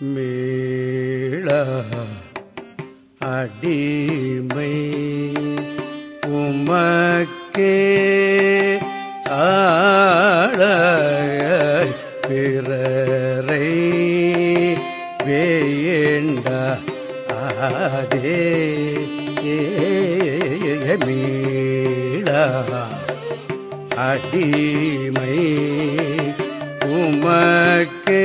மேள அடிமை உமக்கே ஆழ பிறரை வேண்ட அதே மீள அடிமை உமக்கே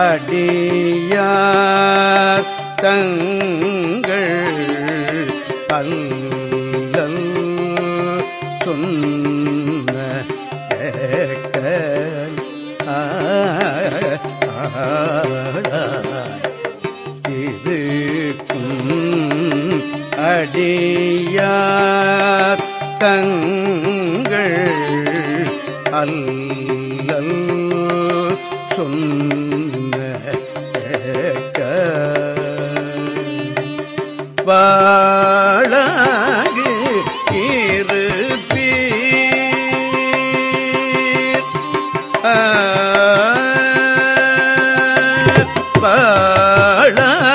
அடியார் தங்கள் அல்லல் சொன்ன ஏக்கல் ஆளாய் அடியார் தங்கள் அல்லல் சொன்ன வாழாகு இருப்பீர். பாழாகு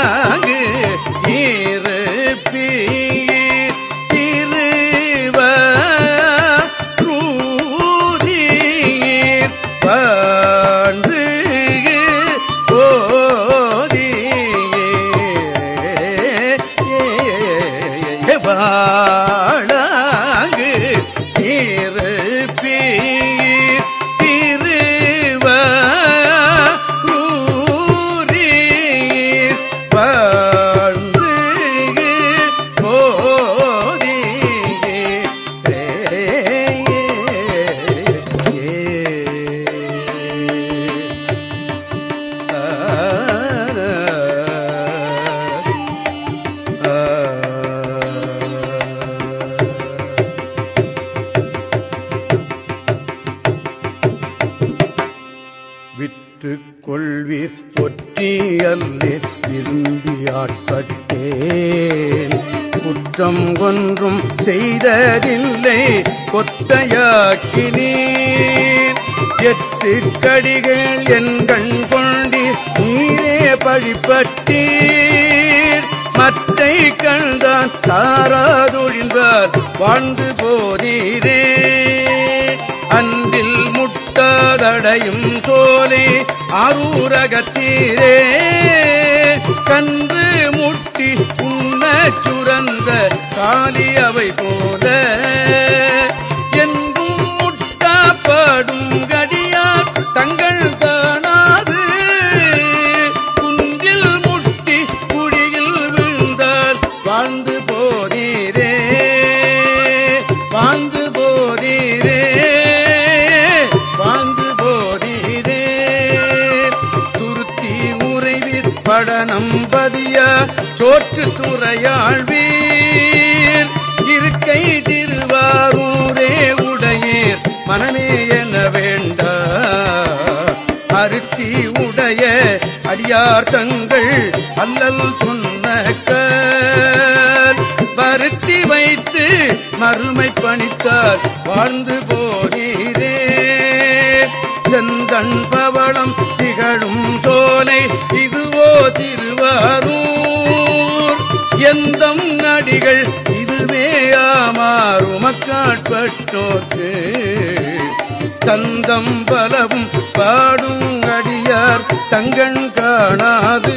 ஒற்றியல்லேர் விரும்பியாட்பட்டேன் குற்றம் ஒன்றும் செய்ததில்லை கொத்தையாக்கினீர் எட்டு கடிகள் என் கண் கொண்டீர் நீரே பழிப்பட்டீர். மத்தை கண்டான் தாராதொழிந்தார் வாழ்ந்து போதீரே. அன்பில் முட்டாதடையும் சோலே அரூரகத்தீரே கன்று முட்டி உண்ண சுரந்த காலி அவை பதிய சோற்று துறையாழ்வீர். இருக்கை திருவாரூரே உடையீர். மனமே என வேண்ட அருத்தி உடைய அடியார் தங்கள் அல்லல் சொன்ன வருத்தி வைத்து மறுமை பணித்தார். வாழ்ந்து போதீரே செந்தன் பவளம் திகழும் சோலை தந்தம் பலவும் பாடும் அடியார் தங்கண் காணாது.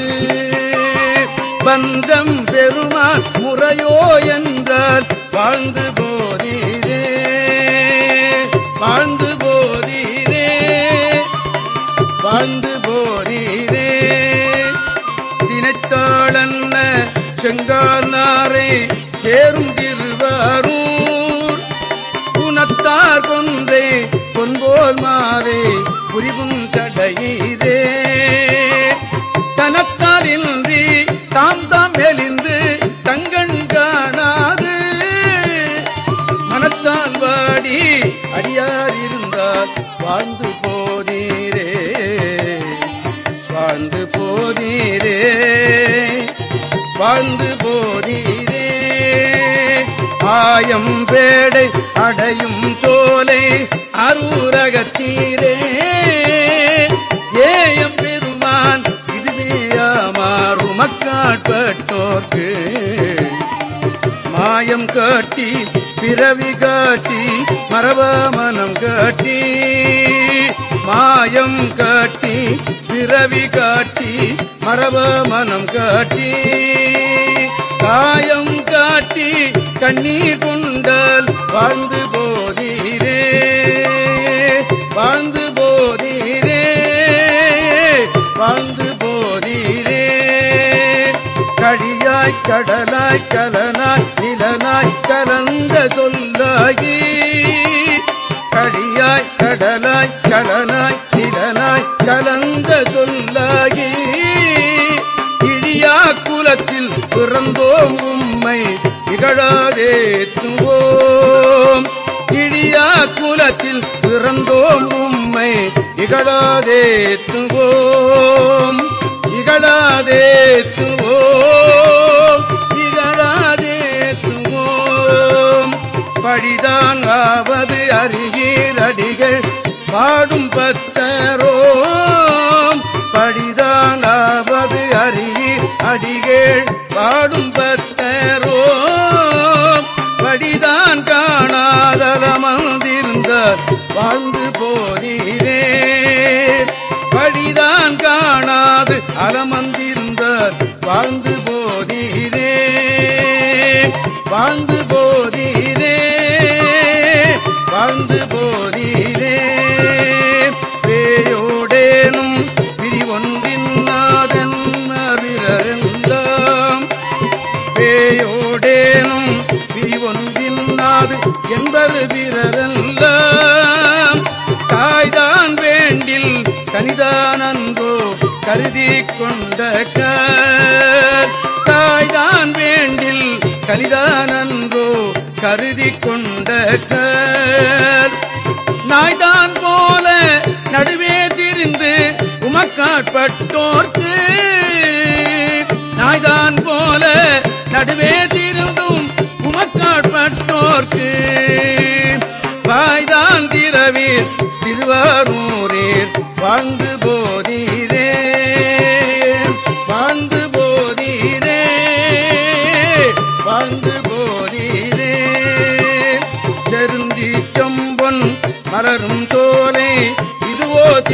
பந்தம் பெருமான் முறையோ என்றால் வாழ்ந்து ஆயம் பேடை அடையும் சோலை அரூரகத்தீரே. ஏயம் பெருமான் இதுவேயாமாறு மக்காட்பட்டோர்க்கு மாயம் காட்டி பிறவி காட்டி மரபமனம் காட்டி. மாயம் காட்டி பிறவி காட்டி மரபமனம் காட்டி. காயம் காட்டி கண்ணீர் கொண்டால் வாழ்ந்து போதீரே வாழ்ந்து போதீரே வாழ்ந்து போதீரே. கடியாய் கடலாய் கலனாய் நிலனாய் கலந்த சொல்லாகி கடியாய் கடலாய் கலனாய் நிலனாய் கலந்த சொல்லாகி இடியா குலத்தில் பிறந்தோம் உம்மை இகழாதேத்துவோம் இடியா குலத்தில் பிறந்தோம் உம்மை இகழாதேத்துவோம் இகழாதேத்துவோம் இகழாதேத்துவோம் படிதான் ஆவது அருகீரடிகள் பாடும் பத்தரோ காணாது அலமந்திருந்தார் வாழ்ந்து போதீரே வாழ்ந்து போதீரே வாழ்ந்து போதீரே. பேயோடேனும் பிரிவொன்றின் நாதன் விரரெல்லாம் பேயோடேனும் பிரிவொன்றின் நாது என்பது வீரரெல்லாம் தாய்தான் வேண்டில் கனிதான் கருதி கொண்ட தாய்தான் வேண்டில் கலிதானன்றோ கருதி கொண்ட நாய்தான் போல நடுவே திரிந்து உமக்காட்பட்டோர்க்கு. நாய்தான் போல நடுவே திருந்தும்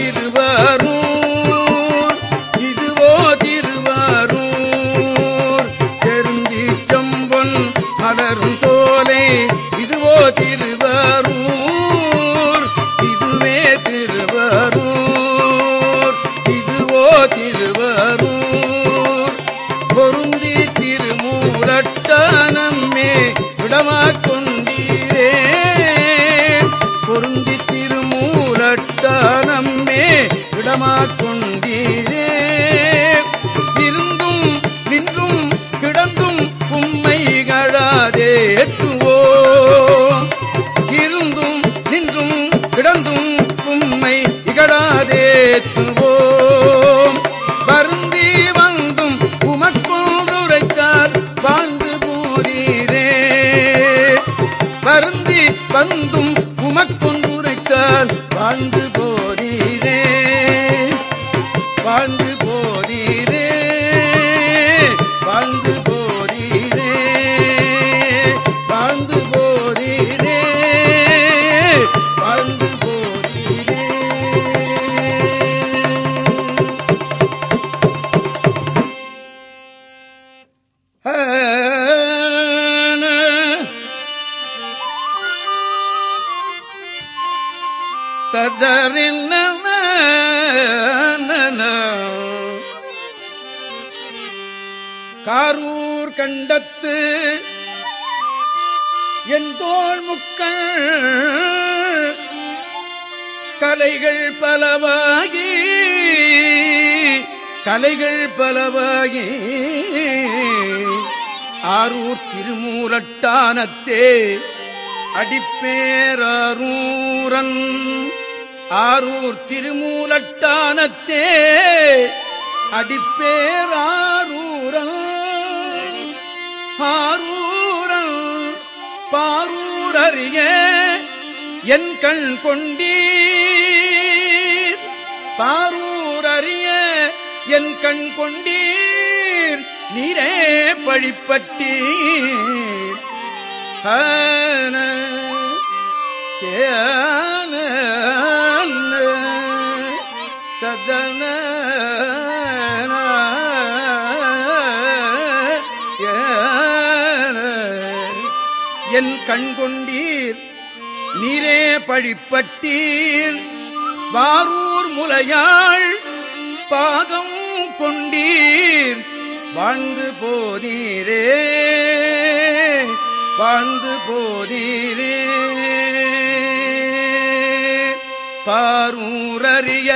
இதுவோ வந்தும் உமக்கொன்றுரைத்தார் வாழ்ந்து கண்டத்து என் தோல் முக்கள் கலைகள் பலவாகி கலைகள் பலவாகி ஆரூர் திருமூரட்டானத்தே அடிப்பேரூரன் ஆரூர் திருமூலட்டானத்தே அடிப்பேராரூர் ஆரூரன் பாரூரறிய என் கண் கொண்டீர். பாரூரறிய என் கண் கொண்டீர். நீரே பழிப்பட்டீர். ஏன ததன கண்கொண்டீர். நீரே பழிப்பட்டீர் வாரூர் முலையாள் பாகம் கொண்டீர். வாழ்ந்து போதீரே வாழ்ந்து போதீரே. பாரூரறிய